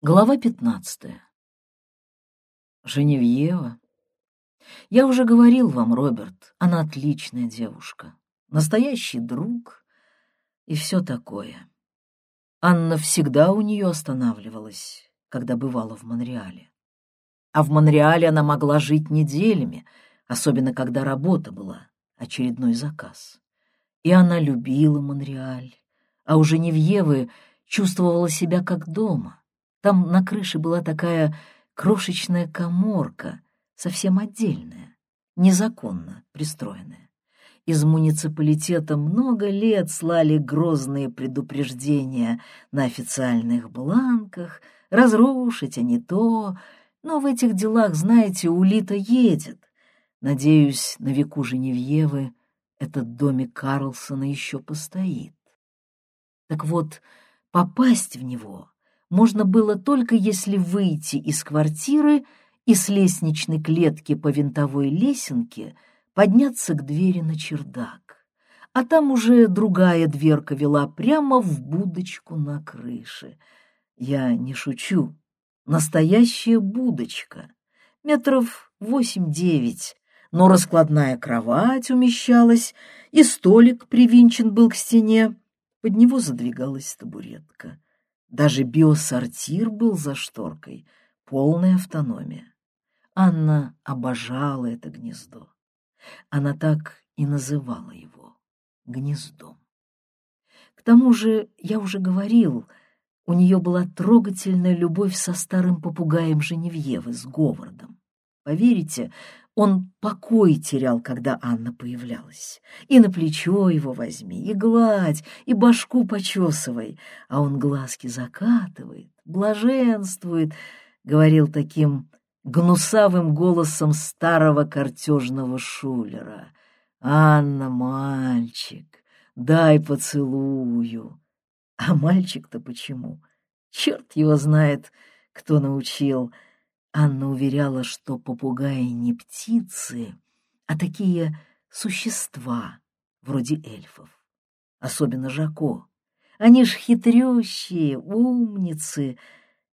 Глава пятнадцатая. Женевьева. Я уже говорил вам, Роберт, она отличная девушка, настоящий друг и все такое. Анна всегда у нее останавливалась, когда бывала в Монреале. А в Монреале она могла жить неделями, особенно когда работа была, очередной заказ. И она любила Монреаль, а у Женевьевы чувствовала себя как дома там на крыше была такая крошечная коморка, совсем отдельная, незаконно пристроенная. Из муниципалитета много лет слали грозные предупреждения на официальных бланках, разрушить, а не то. Но в этих делах, знаете, улита едет. Надеюсь, на веку Женевьевы этот домик Карлсона еще постоит. Так вот, попасть в него можно было только если выйти из квартиры и с лестничной клетки по винтовой лесенке подняться к двери на чердак. А там уже другая дверка вела прямо в будочку на крыше. Я не шучу. Настоящая будочка. Метров восемь-девять, но раскладная кровать умещалась, и столик привинчен был к стене. Под него задвигалась табуретка. Даже биосортир был за шторкой, полная автономия. Анна обожала это гнездо. Она так и называла его — гнездом. К тому же, я уже говорил, у нее была трогательная любовь со старым попугаем Женевьевы, с Говардом. Поверите, он покой терял, когда Анна появлялась. И на плечо его возьми, и гладь, и башку почесывай. А он глазки закатывает, блаженствует, — говорил таким гнусавым голосом старого картежного шулера. «Анна, мальчик, дай поцелую». А мальчик-то почему? Черт его знает, кто научил — Анна уверяла, что попугаи не птицы, а такие существа, вроде эльфов. Особенно Жако. Они ж хитрющие, умницы.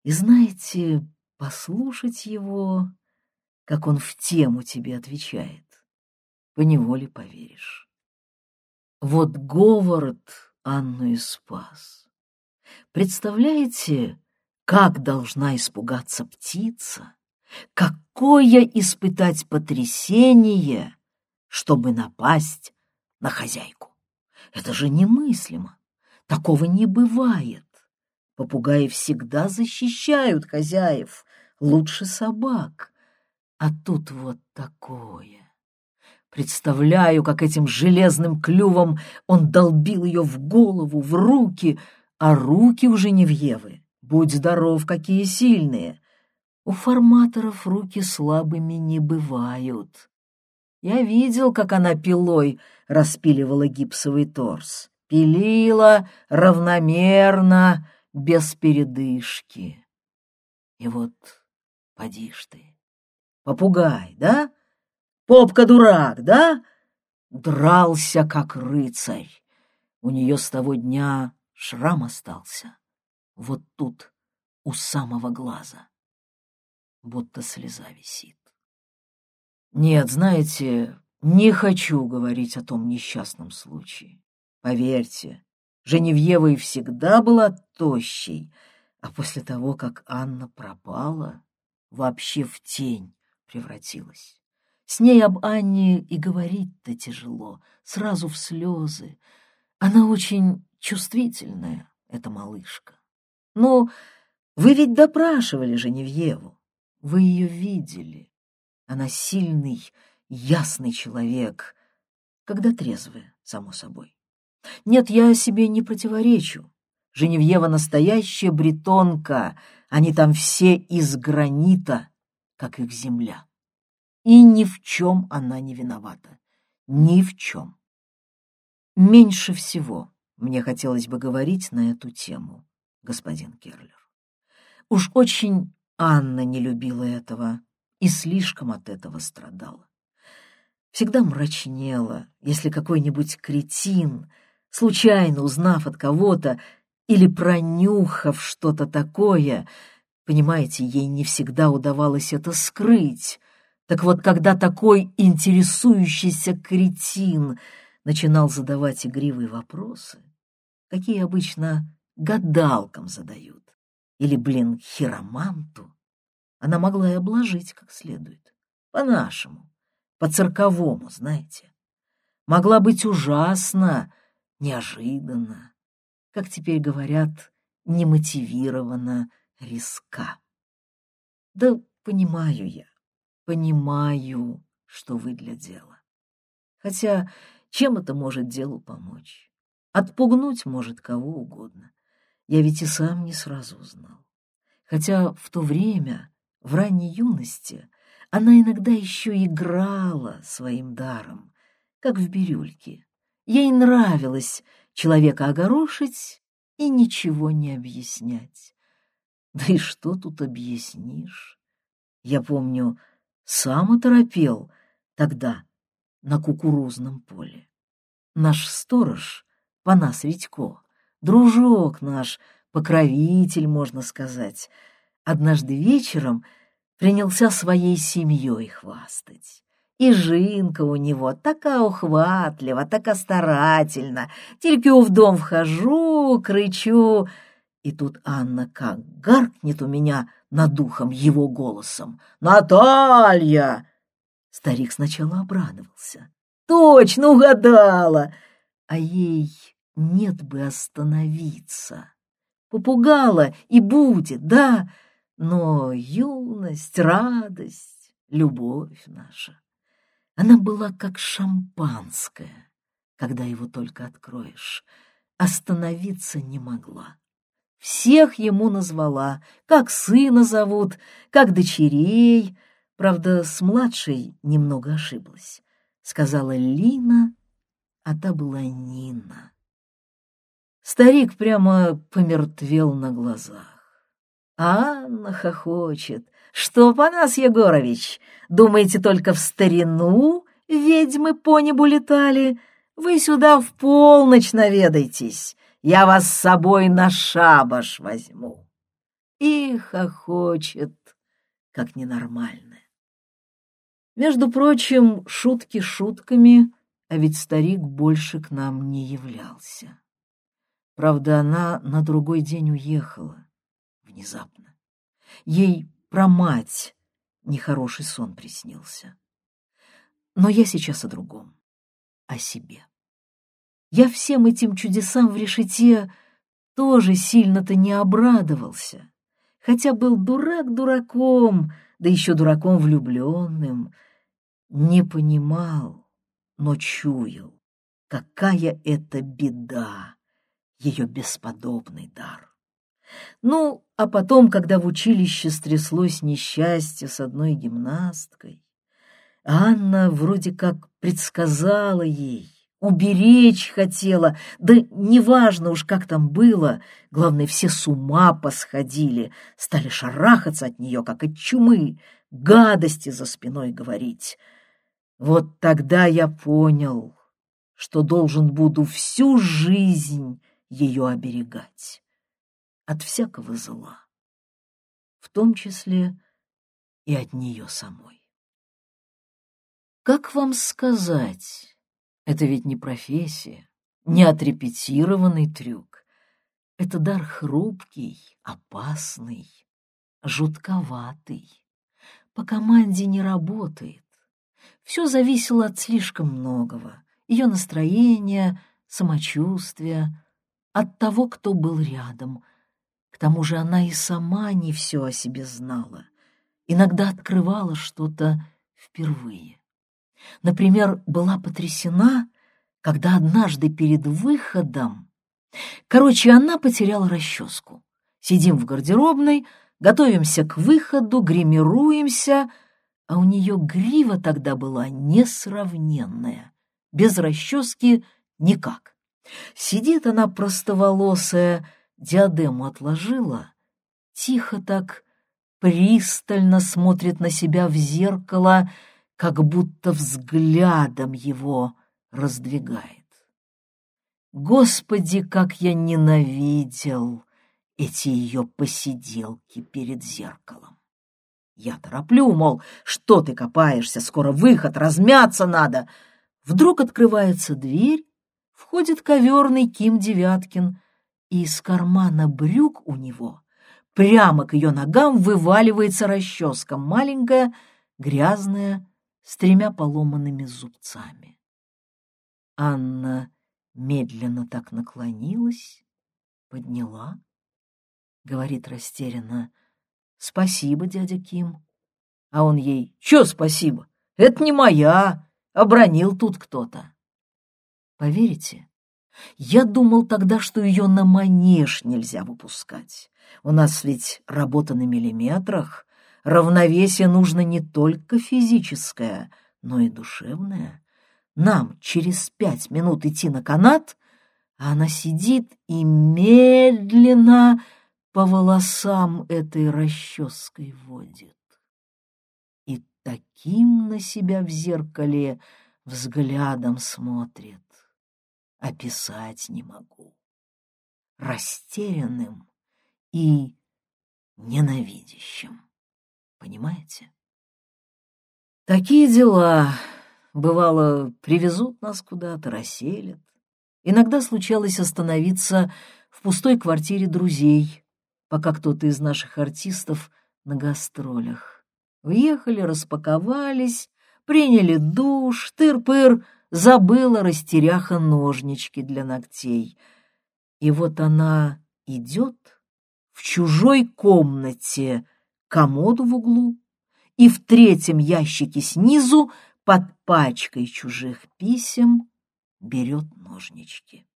И знаете, послушать его, как он в тему тебе отвечает, поневоле поверишь. Вот Говард Анну и спас. Представляете, как должна испугаться птица? Какое испытать потрясение, чтобы напасть на хозяйку? Это же немыслимо. Такого не бывает. Попугаи всегда защищают хозяев, лучше собак. А тут вот такое. Представляю, как этим железным клювом он долбил ее в голову, в руки, а руки уже не в Евы Будь здоров, какие сильные. У форматоров руки слабыми не бывают. Я видел, как она пилой распиливала гипсовый торс. Пилила равномерно, без передышки. И вот поди ж ты, попугай, да? Попка-дурак, да? Дрался, как рыцарь. У нее с того дня шрам остался вот тут, у самого глаза, будто слеза висит. Нет, знаете, не хочу говорить о том несчастном случае. Поверьте, Женевьева и всегда была тощей, а после того, как Анна пропала, вообще в тень превратилась. С ней об Анне и говорить-то тяжело, сразу в слезы. Она очень чувствительная, эта малышка. Ну, вы ведь допрашивали Женевьеву. Вы ее видели. Она сильный, ясный человек, когда трезвая, само собой. Нет, я себе не противоречу. Женевьева настоящая бретонка, они там все из гранита, как их земля. И ни в чем она не виновата. Ни в чем. Меньше всего мне хотелось бы говорить на эту тему господин Керлер. Уж очень Анна не любила этого и слишком от этого страдала. Всегда мрачнела, если какой-нибудь кретин, случайно узнав от кого-то или пронюхав что-то такое, Понимаете, ей не всегда удавалось это скрыть. Так вот, когда такой интересующийся кретин начинал задавать игривые вопросы, какие обычно гадалкам задают, или, блин, хироманту, она могла и обложить как следует, по-нашему, по-цирковому, знаете. Могла быть ужасно, неожиданно, как теперь говорят, немотивированно, риска. Да понимаю я, понимаю, что вы для дела. Хотя чем это может делу помочь? Отпугнуть может кого угодно. Я ведь и сам не сразу узнал. Хотя в то время, в ранней юности, она иногда еще играла своим даром, как в бирюльке. Ей нравилось человека огорошить и ничего не объяснять. Да и что тут объяснишь? Я помню, сам оторопел тогда на кукурузном поле. Наш сторож, Панас Редько, дружок наш, покровитель, можно сказать, однажды вечером принялся своей семьей хвастать. И жинка у него така ухватлива, така старательна. Тільки в дом вхожу, кричу, и тут Анна как гаркнет у меня над духом его голосом. «Наталья!» Старик сначала обрадовался. «Точно угадала!» А ей нет бы остановиться. Попугала и будет, да, но юность, радость, любовь наша. Она была как шампанское, когда его только откроешь. Остановиться не могла. Всех ему назвала, как сына зовут, как дочерей. Правда, с младшей немного ошиблась. Сказала Лина, а та была Нина. Старик прямо помертвел на глазах. Анна хохочет. «Что, Панас Егорович, думаете, только в старину ведьмы по небу летали? Вы сюда в полночь наведайтесь я вас с собой на шабаш возьму. И хохочет, как ненормальная. Между прочим, шутки шутками, а ведь старик больше к нам не являлся. Правда, она на другой день уехала, внезапно. Ей про мать нехороший сон приснился. Но я сейчас о другом, о себе. Я всем этим чудесам в решете тоже сильно-то не обрадовался, хотя был дурак дураком, да еще дураком влюбленным. Не понимал, но чуял, какая это беда, ее бесподобный дар. Ну, а потом, когда в училище стряслось несчастье с одной гимнасткой, Анна вроде как предсказала ей, уберечь хотела, да неважно уж, как там было, главное, все с ума посходили, стали шарахаться от нее, как от чумы, гадости за спиной говорить. Вот тогда я понял, что должен буду всю жизнь ее оберегать от всякого зла, в том числе и от нее самой. Как вам сказать? Это ведь не профессия, не отрепетированный трюк. Это дар хрупкий, опасный, жутковатый. По команде не работает. Все зависело от слишком многого. Ее настроения, самочувствия, от того, кто был рядом. К тому же она и сама не все о себе знала. Иногда открывала что-то впервые. Например, была потрясена, когда однажды перед выходом... Короче, она потеряла расческу. Сидим в гардеробной, готовимся к выходу, гримируемся, а у нее грива тогда была несравненная. Без расчески никак. Сидит она простоволосая, диадему отложила, тихо так пристально смотрит на себя в зеркало — как будто взглядом его раздвигает. Господи, как я ненавидел эти ее посиделки перед зеркалом. Я тороплю, мол, что ты копаешься, скоро выход, размяться надо. Вдруг открывается дверь, входит коверный Ким Девяткин, и из кармана брюк у него прямо к ее ногам вываливается расческа, маленькая, грязная, с тремя поломанными зубцами. Анна медленно так наклонилась, подняла, говорит растерянно, «Спасибо, дядя Ким». А он ей, «Чё спасибо? Это не моя, обронил тут кто-то». Поверите, я думал тогда, что ее на манеж нельзя выпускать. У нас ведь работа на миллиметрах, равновесие нужно не только физическое, но и душевное. Нам через пять минут идти на канат, а она сидит и медленно по волосам этой расческой водит. И таким на себя в зеркале взглядом смотрит. Описать не могу. Растерянным и ненавидящим. Понимаете? Такие дела, бывало, привезут нас куда-то, расселят. Иногда случалось остановиться в пустой квартире друзей, пока кто-то из наших артистов на гастролях. Въехали, распаковались, приняли душ, тыр-пыр, забыла растеряха ножнички для ногтей. И вот она идет в чужой комнате, комоду в углу, и в третьем ящике снизу под пачкой чужих писем берет ножнички.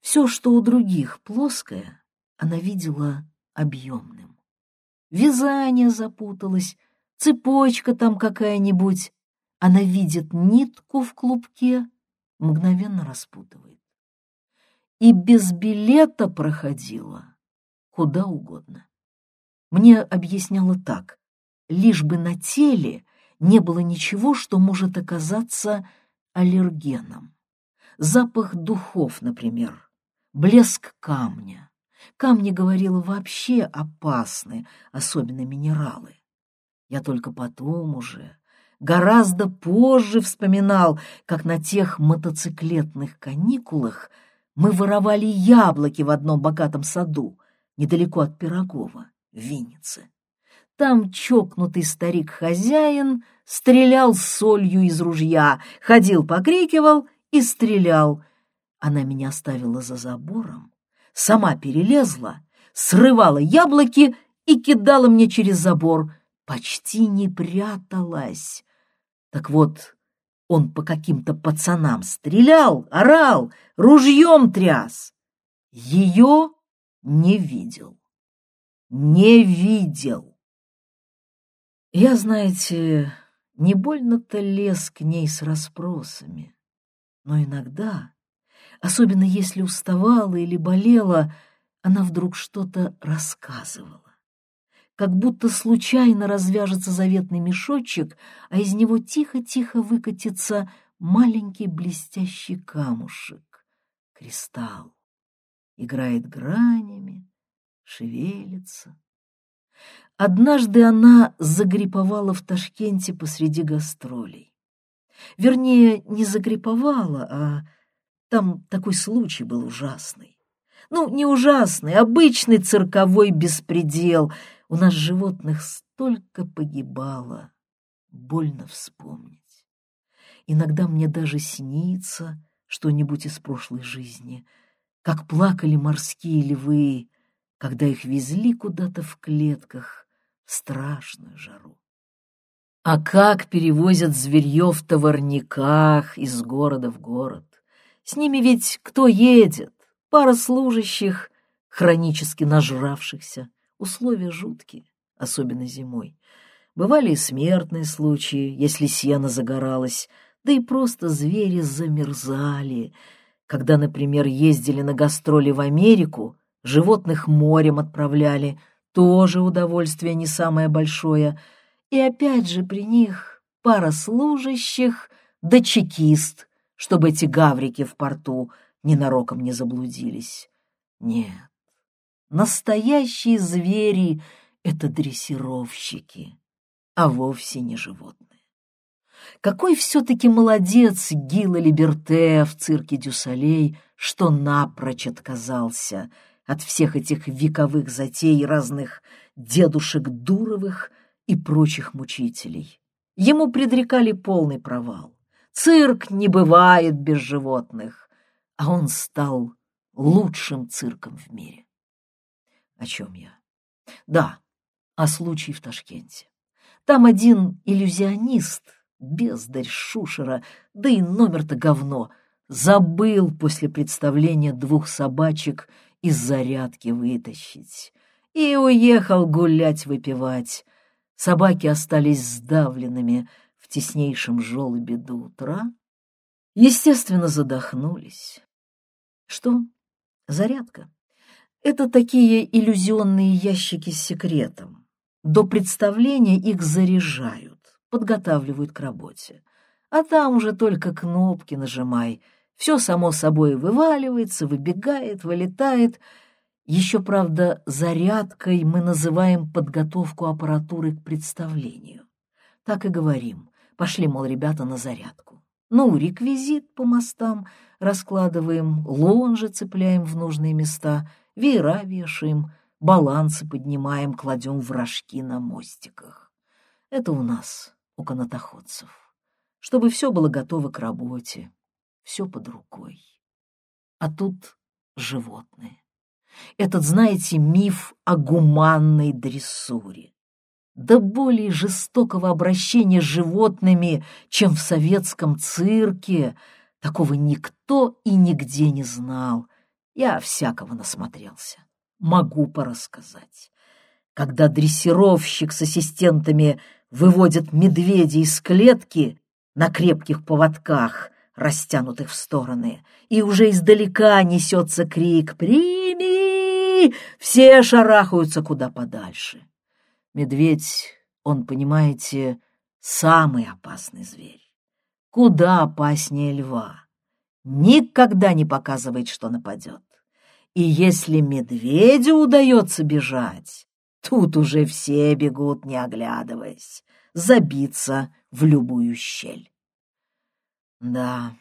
Все, что у других плоское, она видела объемным. Вязание запуталось, цепочка там какая-нибудь. Она видит нитку в клубке, мгновенно распутывает. И без билета проходила куда угодно. Мне объясняло так, лишь бы на теле не было ничего, что может оказаться аллергеном. Запах духов, например, блеск камня, Камни, говорила, вообще опасны, особенно минералы. Я только потом уже, гораздо позже вспоминал, как на тех мотоциклетных каникулах мы воровали яблоки в одном богатом саду, недалеко от Пирогова, в Виннице. Там чокнутый старик-хозяин стрелял солью из ружья, ходил, покрикивал и стрелял. Она меня оставила за забором, сама перелезла, срывала яблоки и кидала мне через забор, почти не пряталась. Так вот, он по каким-то пацанам стрелял, орал, ружьем тряс. Ее не видел. Не видел. Я, знаете, не больно-то лез к ней с расспросами, но иногда Особенно если уставала или болела, она вдруг что-то рассказывала. Как будто случайно развяжется заветный мешочек, а из него тихо-тихо выкатится маленький блестящий камушек, кристалл. Играет гранями, шевелится. Однажды она загриповала в Ташкенте посреди гастролей. Вернее, не загриповала, а там такой случай был ужасный. Ну, не ужасный, обычный цирковой беспредел. У нас животных столько погибало. Больно вспомнить. Иногда мне даже снится что-нибудь из прошлой жизни, как плакали морские львы, когда их везли куда-то в клетках в страшную жару. А как перевозят зверье в товарниках из города в город? С ними ведь кто едет? Пара служащих, хронически нажравшихся. Условия жуткие, особенно зимой. Бывали и смертные случаи, если сено загоралось, да и просто звери замерзали. Когда, например, ездили на гастроли в Америку, животных морем отправляли, тоже удовольствие не самое большое. И опять же при них пара служащих да чекист — чтобы эти гаврики в порту ненароком не заблудились. Нет, Настоящие звери — это дрессировщики, а вовсе не животные. Какой все-таки молодец Гила Либерте в цирке Дюсалей, что напрочь отказался от всех этих вековых затей разных дедушек Дуровых и прочих мучителей. Ему предрекали полный провал. Цирк не бывает без животных, а он стал лучшим цирком в мире. О чем я? Да, о случае в Ташкенте. Там один иллюзионист, бездарь Шушера, да и номер-то говно, забыл после представления двух собачек из зарядки вытащить и уехал гулять выпивать. Собаки остались сдавленными в теснейшем желобе до утра. Естественно, задохнулись. Что? Зарядка. Это такие иллюзионные ящики с секретом. До представления их заряжают, подготавливают к работе. А там уже только кнопки нажимай. Все само собой вываливается, выбегает, вылетает. Еще, правда, зарядкой мы называем подготовку аппаратуры к представлению. Так и говорим. Пошли, мол, ребята, на зарядку. Ну, реквизит по мостам раскладываем, лонжи цепляем в нужные места — веера вешаем, балансы поднимаем, кладем в рожки на мостиках. Это у нас, у канатоходцев. Чтобы все было готово к работе, все под рукой. А тут животные. Этот, знаете, миф о гуманной дрессуре. Да более жестокого обращения с животными, чем в советском цирке, такого никто и нигде не знал, я всякого насмотрелся. Могу порассказать. Когда дрессировщик с ассистентами выводит медведя из клетки на крепких поводках, растянутых в стороны, и уже издалека несется крик «Прими!», все шарахаются куда подальше. Медведь, он, понимаете, самый опасный зверь. Куда опаснее льва никогда не показывает, что нападет. И если медведю удается бежать, тут уже все бегут, не оглядываясь, забиться в любую щель. Да,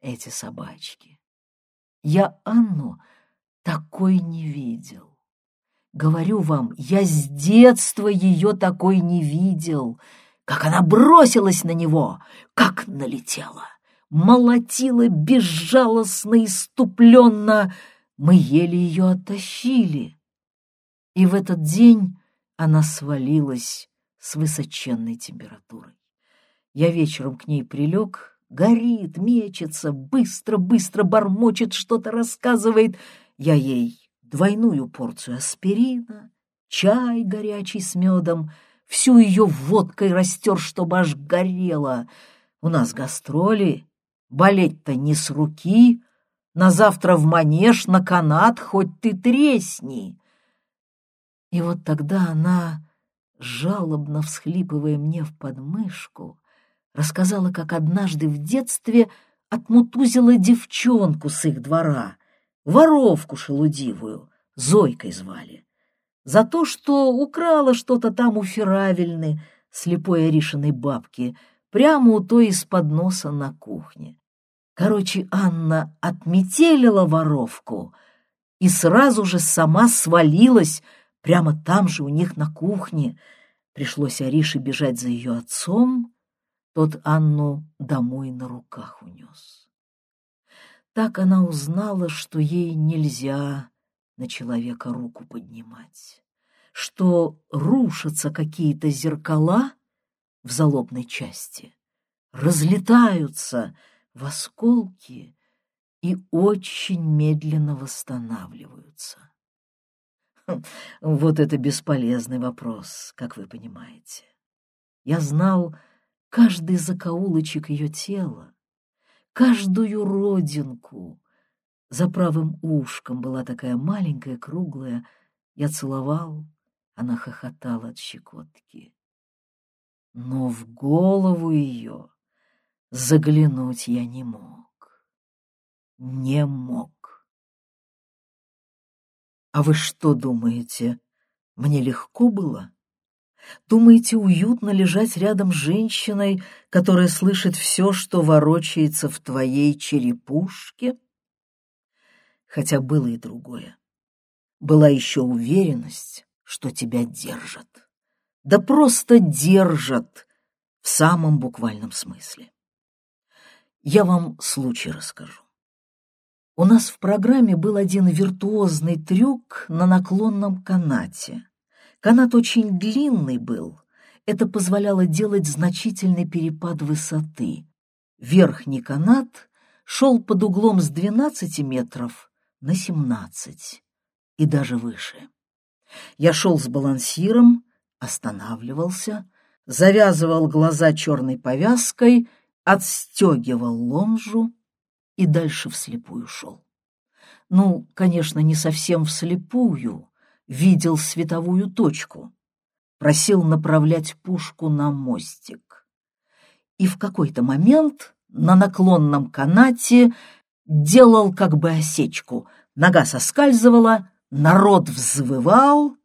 эти собачки. Я Анну такой не видел. Говорю вам, я с детства ее такой не видел, как она бросилась на него, как налетела молотила безжалостно, иступленно. Мы еле ее оттащили. И в этот день она свалилась с высоченной температурой. Я вечером к ней прилег, горит, мечется, быстро-быстро бормочет, что-то рассказывает. Я ей двойную порцию аспирина, чай горячий с медом, всю ее водкой растер, чтобы аж горело. У нас гастроли, Болеть-то не с руки, на завтра в манеж, на канат, хоть ты тресни. И вот тогда она, жалобно всхлипывая мне в подмышку, рассказала, как однажды в детстве отмутузила девчонку с их двора, воровку шелудивую, Зойкой звали, за то, что украла что-то там у Феравельны, слепой Аришиной бабки, прямо у той из-под носа на кухне. Короче, Анна отметелила воровку и сразу же сама свалилась прямо там же у них на кухне. Пришлось Арише бежать за ее отцом, тот Анну домой на руках унес. Так она узнала, что ей нельзя на человека руку поднимать, что рушатся какие-то зеркала — в залобной части, разлетаются в осколки и очень медленно восстанавливаются. Вот это бесполезный вопрос, как вы понимаете. Я знал каждый закоулочек ее тела, каждую родинку. За правым ушком была такая маленькая, круглая. Я целовал, она хохотала от щекотки но в голову ее заглянуть я не мог. Не мог. А вы что думаете, мне легко было? Думаете, уютно лежать рядом с женщиной, которая слышит все, что ворочается в твоей черепушке? Хотя было и другое. Была еще уверенность, что тебя держат. Да просто держат в самом буквальном смысле. Я вам случай расскажу. У нас в программе был один виртуозный трюк на наклонном канате. Канат очень длинный был. Это позволяло делать значительный перепад высоты. Верхний канат шел под углом с 12 метров на 17 и даже выше. Я шел с балансиром, останавливался, завязывал глаза черной повязкой, отстегивал лонжу и дальше вслепую шел. Ну, конечно, не совсем вслепую, видел световую точку, просил направлять пушку на мостик. И в какой-то момент на наклонном канате делал как бы осечку, нога соскальзывала, народ взвывал,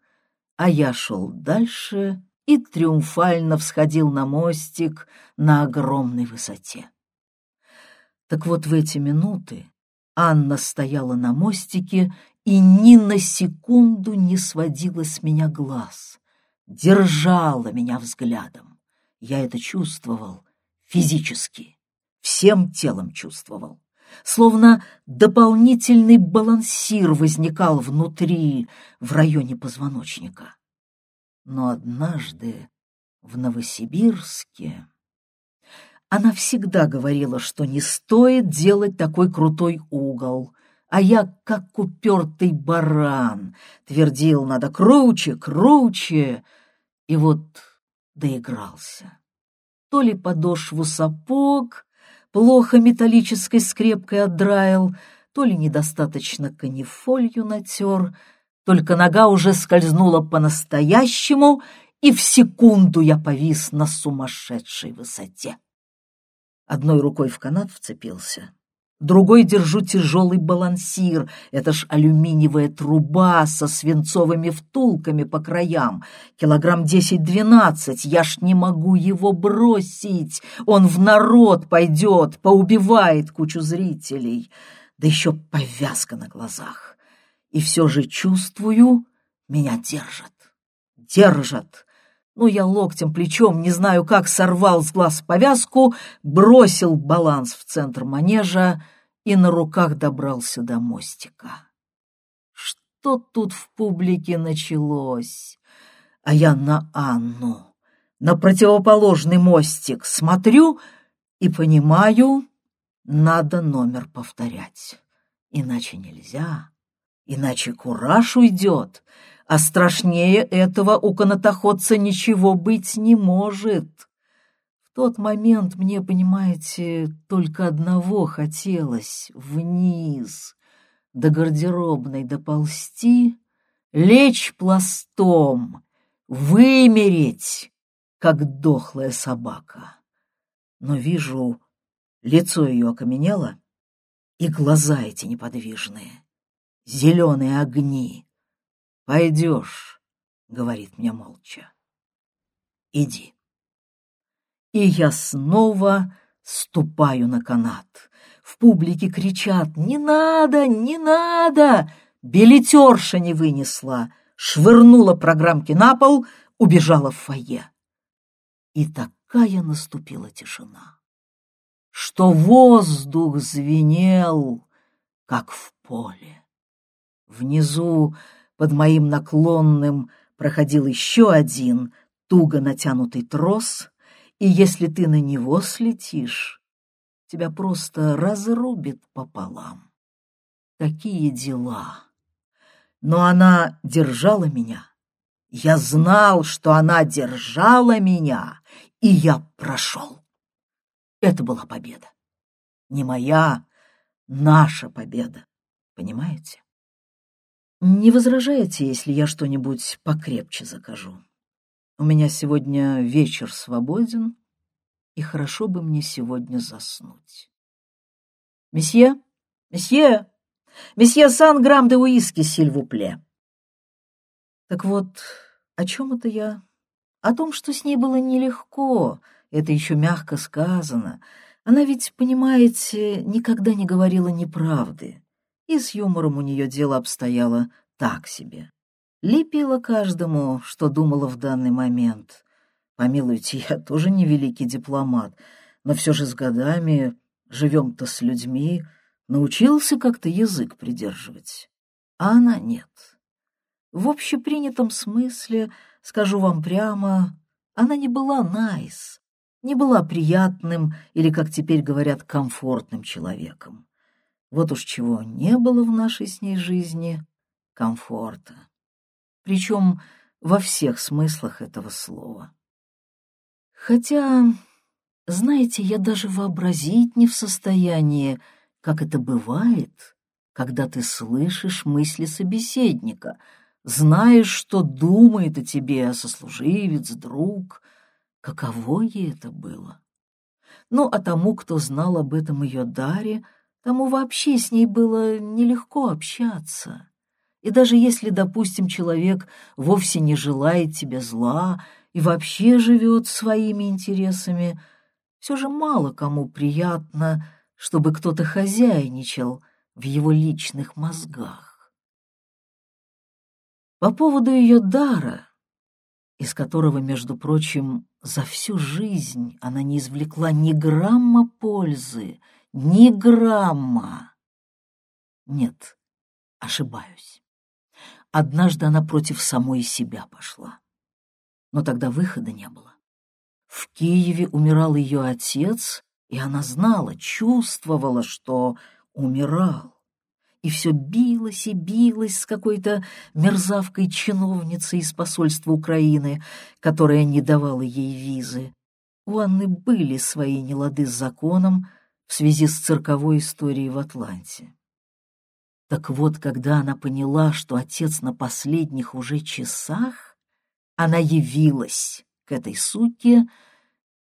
а я шел дальше и триумфально всходил на мостик на огромной высоте. Так вот в эти минуты Анна стояла на мостике и ни на секунду не сводила с меня глаз, держала меня взглядом. Я это чувствовал физически, всем телом чувствовал. Словно дополнительный балансир возникал внутри, в районе позвоночника. Но однажды в Новосибирске она всегда говорила, что не стоит делать такой крутой угол, а я, как упертый баран, твердил, надо круче, круче, и вот доигрался. То ли подошву сапог плохо металлической скрепкой отдраил, то ли недостаточно канифолью натер, только нога уже скользнула по-настоящему, и в секунду я повис на сумасшедшей высоте. Одной рукой в канат вцепился, другой держу тяжелый балансир. Это ж алюминиевая труба со свинцовыми втулками по краям. Килограмм десять-двенадцать. Я ж не могу его бросить. Он в народ пойдет, поубивает кучу зрителей. Да еще повязка на глазах. И все же чувствую, меня держат. Держат. Ну, я локтем, плечом, не знаю как, сорвал с глаз повязку, бросил баланс в центр манежа и на руках добрался до мостика. Что тут в публике началось? А я на Анну, на противоположный мостик смотрю и понимаю, надо номер повторять. Иначе нельзя, иначе кураж уйдет — а страшнее этого у канатоходца ничего быть не может. В тот момент мне, понимаете, только одного хотелось — вниз, до гардеробной доползти, лечь пластом, вымереть, как дохлая собака. Но вижу, лицо ее окаменело, и глаза эти неподвижные, зеленые огни, «Пойдешь», — говорит мне молча. «Иди». И я снова ступаю на канат. В публике кричат «Не надо! Не надо!» Билетерша не вынесла, швырнула программки на пол, убежала в фойе. И такая наступила тишина, что воздух звенел, как в поле. Внизу под моим наклонным проходил еще один туго натянутый трос, и если ты на него слетишь, тебя просто разрубит пополам. Такие дела. Но она держала меня. Я знал, что она держала меня, и я прошел. Это была победа. Не моя, наша победа. Понимаете? Не возражаете, если я что-нибудь покрепче закажу? У меня сегодня вечер свободен, и хорошо бы мне сегодня заснуть. Месье, месье, месье сан грамм де уиски, сильвупле. Так вот, о чем это я? О том, что с ней было нелегко, это еще мягко сказано. Она ведь, понимаете, никогда не говорила неправды, и с юмором у нее дело обстояло так себе. Лепила каждому, что думала в данный момент. Помилуйте, я тоже не великий дипломат, но все же с годами живем-то с людьми, научился как-то язык придерживать. А она нет. В общепринятом смысле, скажу вам прямо, она не была найс, nice, не была приятным или, как теперь говорят, комфортным человеком. Вот уж чего не было в нашей с ней жизни — комфорта. Причем во всех смыслах этого слова. Хотя, знаете, я даже вообразить не в состоянии, как это бывает, когда ты слышишь мысли собеседника — знаешь, что думает о тебе сослуживец, друг. Каково ей это было? Ну, а тому, кто знал об этом ее даре, тому вообще с ней было нелегко общаться. И даже если, допустим, человек вовсе не желает тебе зла и вообще живет своими интересами, все же мало кому приятно, чтобы кто-то хозяйничал в его личных мозгах. По поводу ее дара, из которого, между прочим, за всю жизнь она не извлекла ни грамма пользы, ни грамма. Нет, ошибаюсь. Однажды она против самой себя пошла. Но тогда выхода не было. В Киеве умирал ее отец, и она знала, чувствовала, что умирал и все билось и билось с какой-то мерзавкой-чиновницей из посольства Украины, которая не давала ей визы. У Анны были свои нелады с законом в связи с цирковой историей в Атланте. Так вот, когда она поняла, что отец на последних уже часах, она явилась к этой суке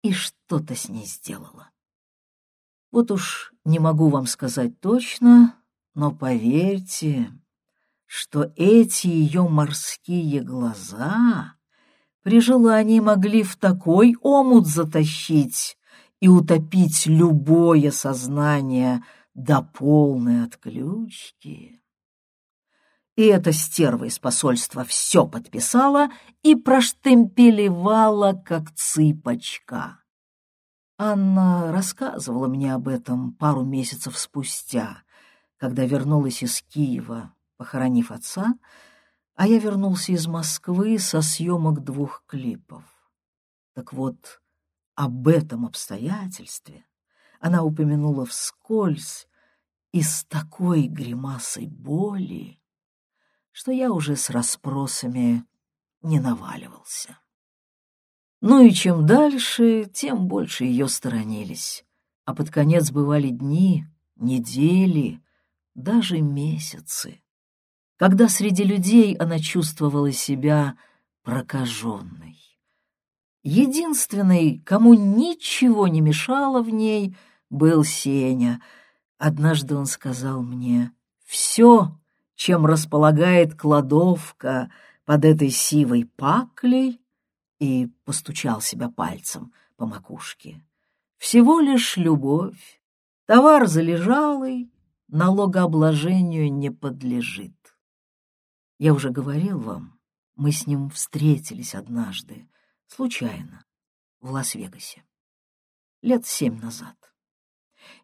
и что-то с ней сделала. Вот уж не могу вам сказать точно, но поверьте, что эти ее морские глаза при желании могли в такой омут затащить и утопить любое сознание до полной отключки. И эта стерва из посольства все подписала и проштемпелевала, как цыпочка. Анна рассказывала мне об этом пару месяцев спустя, когда вернулась из Киева, похоронив отца, а я вернулся из Москвы со съемок двух клипов. Так вот, об этом обстоятельстве она упомянула вскользь и с такой гримасой боли, что я уже с расспросами не наваливался. Ну и чем дальше, тем больше ее сторонились, а под конец бывали дни, недели, даже месяцы, когда среди людей она чувствовала себя прокаженной. Единственный, кому ничего не мешало в ней, был Сеня. Однажды он сказал мне, «Все, чем располагает кладовка под этой сивой паклей», и постучал себя пальцем по макушке. «Всего лишь любовь, товар залежалый, налогообложению не подлежит. Я уже говорил вам, мы с ним встретились однажды, случайно, в Лас-Вегасе, лет семь назад.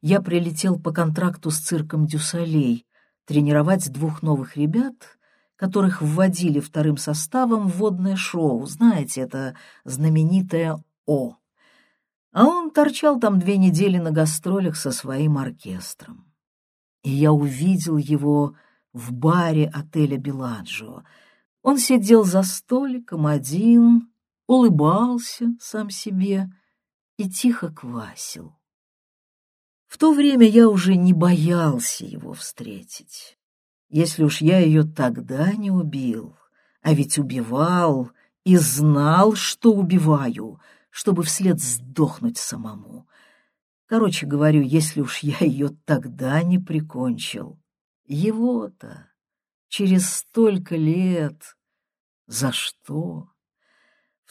Я прилетел по контракту с цирком Дюсалей тренировать двух новых ребят, которых вводили вторым составом в водное шоу, знаете, это знаменитое «О». А он торчал там две недели на гастролях со своим оркестром и я увидел его в баре отеля «Беладжио». Он сидел за столиком один, улыбался сам себе и тихо квасил. В то время я уже не боялся его встретить. Если уж я ее тогда не убил, а ведь убивал и знал, что убиваю, чтобы вслед сдохнуть самому, Короче говорю, если уж я ее тогда не прикончил, его-то через столько лет За что?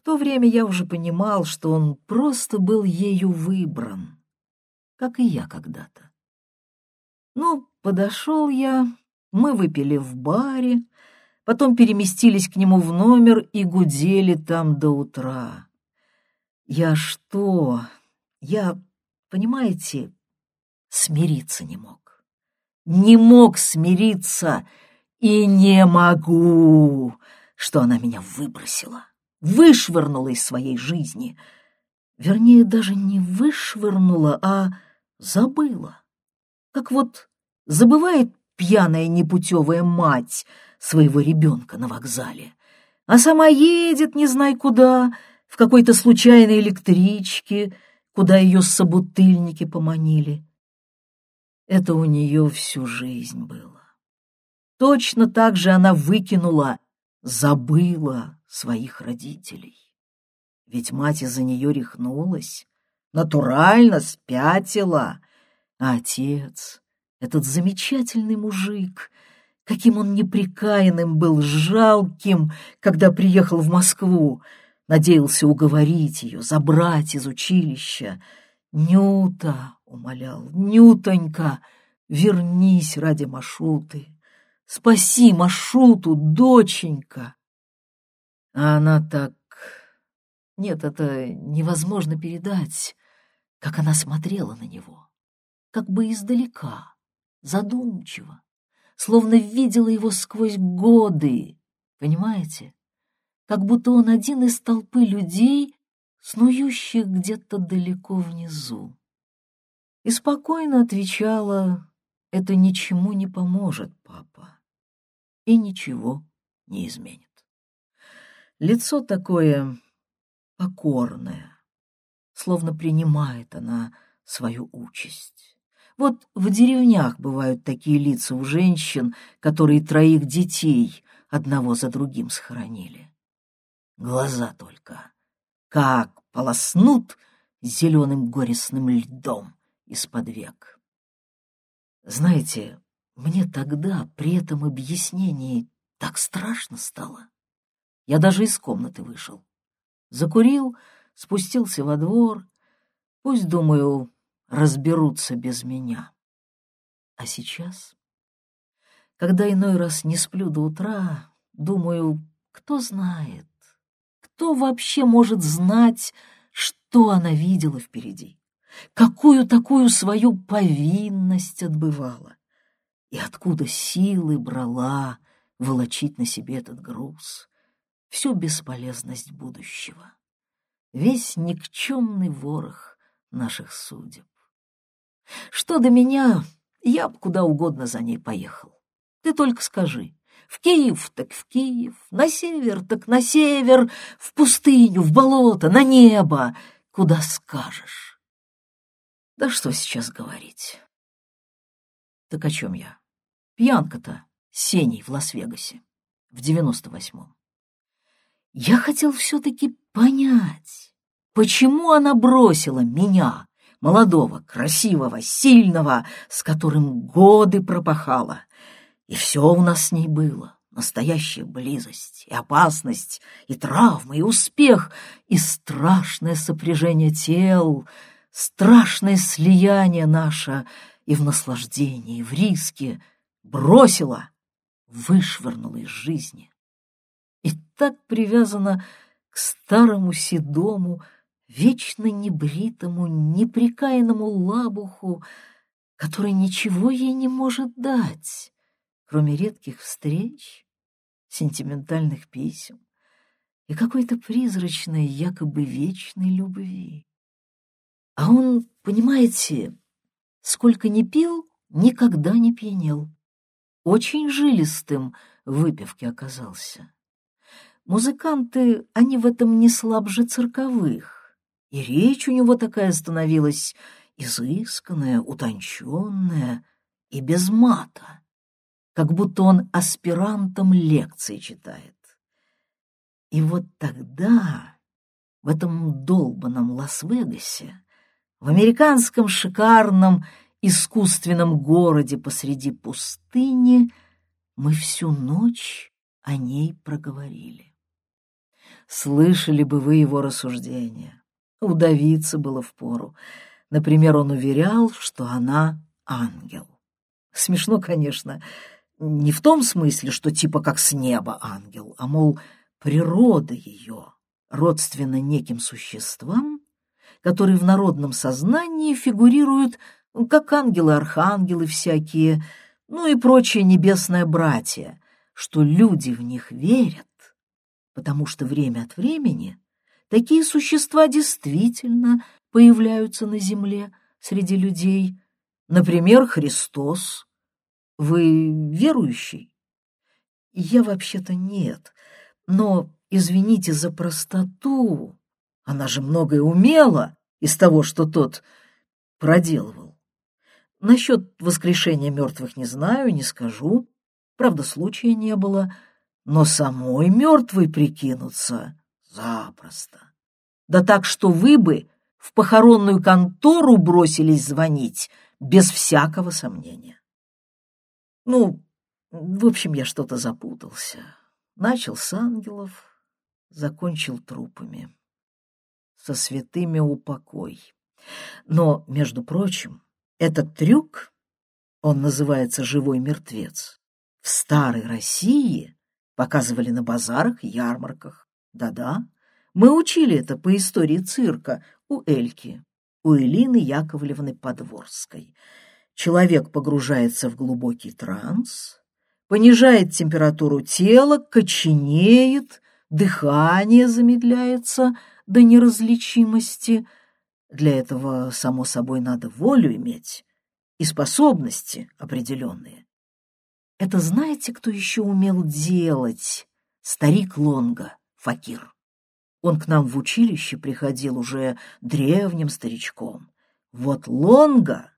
То время я уже понимал, что он просто был ею выбран, как и я когда-то. Ну, подошел я, мы выпили в баре, потом переместились к нему в номер и гудели там до утра. Я что? Я, понимаете, смириться не мог. Не мог смириться и не могу, что она меня выбросила вышвырнула из своей жизни. Вернее, даже не вышвырнула, а забыла. Как вот забывает пьяная непутевая мать своего ребенка на вокзале, а сама едет не знай куда, в какой-то случайной электричке, куда ее собутыльники поманили. Это у нее всю жизнь было. Точно так же она выкинула, забыла своих родителей. Ведь мать из-за нее рехнулась, натурально спятила, а отец, этот замечательный мужик, каким он неприкаянным был, жалким, когда приехал в Москву, надеялся уговорить ее, забрать из училища. «Нюта», — умолял, — «Нютонька, вернись ради Машуты, спаси Машуту, доченька». А она так... Нет, это невозможно передать, как она смотрела на него, как бы издалека, задумчиво, словно видела его сквозь годы, понимаете? Как будто он один из толпы людей, снующих где-то далеко внизу. И спокойно отвечала, это ничему не поможет, папа, и ничего не изменит. Лицо такое покорное, словно принимает она свою участь. Вот в деревнях бывают такие лица у женщин, которые троих детей одного за другим схоронили. Глаза только, как полоснут зеленым горестным льдом из-под век. Знаете, мне тогда при этом объяснении так страшно стало. Я даже из комнаты вышел. Закурил, спустился во двор. Пусть, думаю, разберутся без меня. А сейчас, когда иной раз не сплю до утра, думаю, кто знает, кто вообще может знать, что она видела впереди, какую такую свою повинность отбывала и откуда силы брала волочить на себе этот груз всю бесполезность будущего, весь никчемный ворох наших судеб. Что до меня, я б куда угодно за ней поехал. Ты только скажи, в Киев так в Киев, на север так на север, в пустыню, в болото, на небо, куда скажешь. Да что сейчас говорить? Так о чем я? Пьянка-то Сеней в Лас-Вегасе в девяносто восьмом. Я хотел все-таки понять, почему она бросила меня, молодого, красивого, сильного, с которым годы пропахала. И все у нас с ней было. Настоящая близость, и опасность, и травма, и успех, и страшное сопряжение тел, страшное слияние наше и в наслаждении, и в риске. Бросила, вышвырнула из жизни так привязана к старому седому, вечно небритому, неприкаянному лабуху, который ничего ей не может дать, кроме редких встреч, сентиментальных писем и какой-то призрачной, якобы вечной любви. А он, понимаете, сколько ни пил, никогда не пьянел. Очень жилистым выпивки оказался. Музыканты, они в этом не слабже цирковых. И речь у него такая становилась изысканная, утонченная и без мата, как будто он аспирантам лекции читает. И вот тогда, в этом долбанном Лас-Вегасе, в американском шикарном искусственном городе посреди пустыни, мы всю ночь о ней проговорили. Слышали бы вы его рассуждения. Удавиться было впору. Например, он уверял, что она ангел. Смешно, конечно, не в том смысле, что типа как с неба ангел, а, мол, природа ее родственна неким существам, которые в народном сознании фигурируют как ангелы-архангелы всякие, ну и прочие небесные братья, что люди в них верят, потому что время от времени такие существа действительно появляются на земле среди людей. Например, Христос. Вы верующий? Я вообще-то нет, но извините за простоту. Она же многое умела из того, что тот проделывал. Насчет воскрешения мертвых не знаю, не скажу. Правда, случая не было, но самой мертвой прикинуться запросто. Да так, что вы бы в похоронную контору бросились звонить без всякого сомнения. Ну, в общем, я что-то запутался. Начал с ангелов, закончил трупами. Со святыми упокой. Но, между прочим, этот трюк, он называется «живой мертвец», в старой России показывали на базарах ярмарках. Да-да, мы учили это по истории цирка у Эльки, у Элины Яковлевны Подворской. Человек погружается в глубокий транс, понижает температуру тела, коченеет, дыхание замедляется до неразличимости – для этого, само собой, надо волю иметь и способности определенные. Это знаете, кто еще умел делать? Старик Лонга, Факир. Он к нам в училище приходил уже древним старичком. Вот Лонга,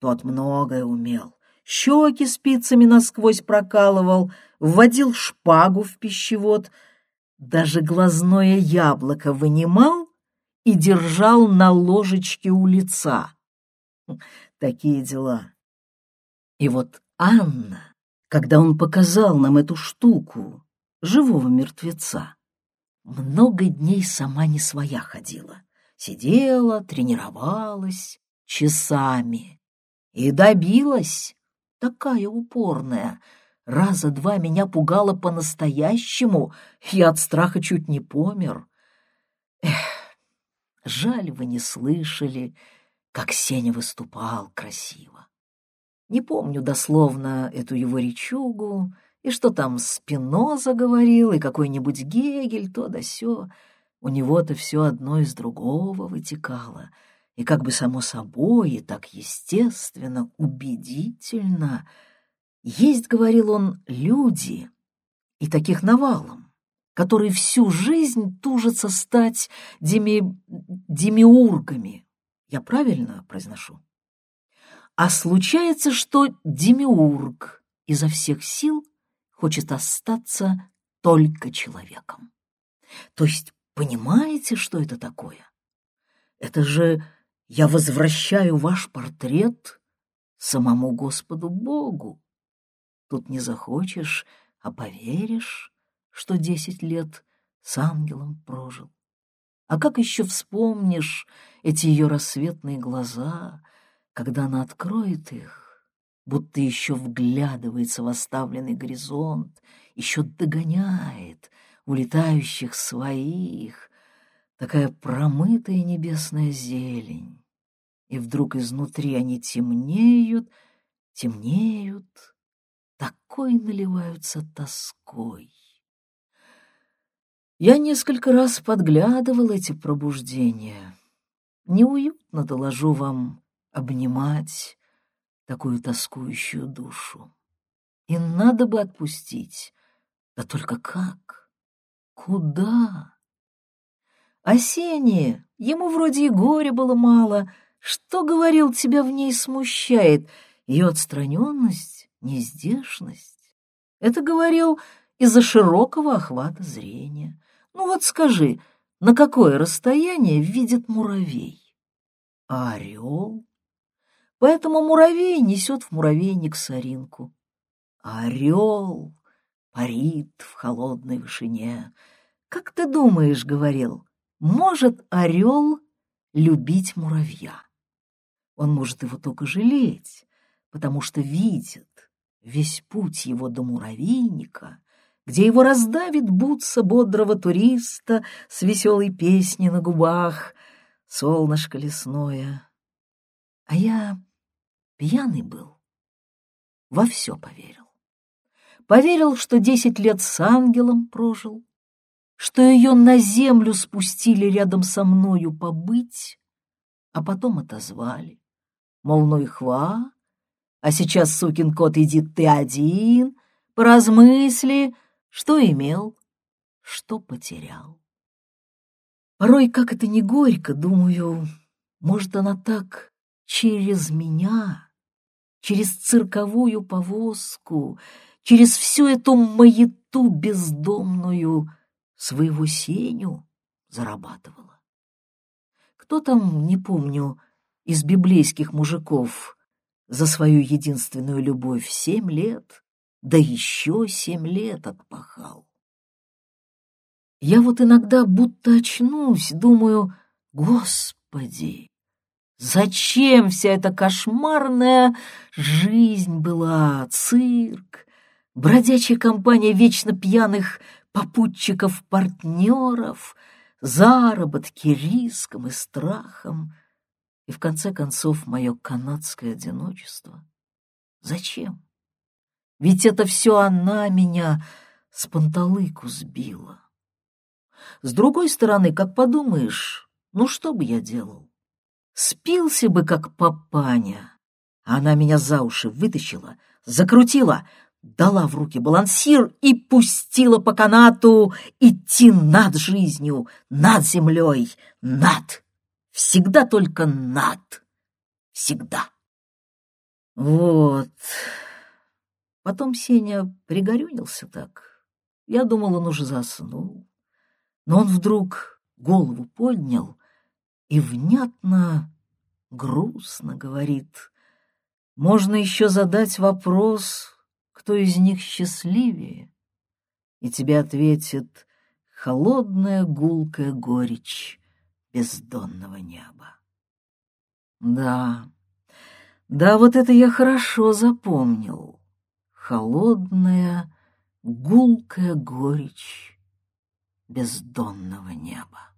тот многое умел. Щеки спицами насквозь прокалывал, вводил шпагу в пищевод, даже глазное яблоко вынимал и держал на ложечке у лица. Такие дела. И вот Анна, когда он показал нам эту штуку, живого мертвеца, много дней сама не своя ходила. Сидела, тренировалась часами и добилась. Такая упорная. Раза два меня пугала по-настоящему, я от страха чуть не помер. Эх, Жаль, вы не слышали, как Сеня выступал красиво. Не помню дословно эту его речугу, и что там Спиноза говорил, и какой-нибудь Гегель, то да сё. У него-то все одно из другого вытекало, и как бы само собой, и так естественно, убедительно. Есть, говорил он, люди, и таких навалом которые всю жизнь тужатся стать деми... демиургами. Я правильно произношу? А случается, что демиург изо всех сил хочет остаться только человеком. То есть понимаете, что это такое? Это же я возвращаю ваш портрет самому Господу Богу. Тут не захочешь, а поверишь что десять лет с ангелом прожил. А как еще вспомнишь эти ее рассветные глаза, когда она откроет их, будто еще вглядывается в оставленный горизонт, еще догоняет улетающих своих, такая промытая небесная зелень. И вдруг изнутри они темнеют, темнеют, такой наливаются тоской. Я несколько раз подглядывал эти пробуждения. Неуютно, доложу вам, обнимать такую тоскующую душу. И надо бы отпустить. Да только как? Куда? Осеннее, ему вроде и горя было мало. Что, говорил, тебя в ней смущает? Ее отстраненность, нездешность. Это говорил из-за широкого охвата зрения. Ну вот скажи, на какое расстояние видит муравей? А орел? Поэтому муравей несет в муравейник соринку. А орел парит в холодной вышине, Как ты думаешь, — говорил, — может орел любить муравья? Он может его только жалеть, потому что видит весь путь его до муравейника, где его раздавит бутса бодрого туриста с веселой песней на губах, солнышко лесное. А я пьяный был, во все поверил. Поверил, что десять лет с ангелом прожил, что ее на землю спустили рядом со мною побыть, а потом отозвали. Мол, ну и хва, а сейчас, сукин кот, иди ты один, поразмысли, что имел, что потерял. Порой, как это не горько, думаю, может, она так через меня, через цирковую повозку, через всю эту маяту бездомную своего сеню зарабатывала. Кто там, не помню, из библейских мужиков за свою единственную любовь семь лет, да еще семь лет отпахал. Я вот иногда будто очнусь, думаю, Господи, зачем вся эта кошмарная жизнь была, цирк, бродячая компания вечно пьяных попутчиков-партнеров, заработки риском и страхом, и в конце концов мое канадское одиночество. Зачем? Ведь это все она меня с панталыку сбила. С другой стороны, как подумаешь, ну что бы я делал? Спился бы, как папаня. Она меня за уши вытащила, закрутила, дала в руки балансир и пустила по канату идти над жизнью, над землей, над. Всегда только над. Всегда. Вот. Потом Сеня пригорюнился так. Я думал, он уже заснул. Но он вдруг голову поднял и внятно, грустно говорит. Можно еще задать вопрос, кто из них счастливее, и тебе ответит холодная гулкая горечь бездонного неба. Да, да, вот это я хорошо запомнил. Холодная, гулкая горечь бездонного неба.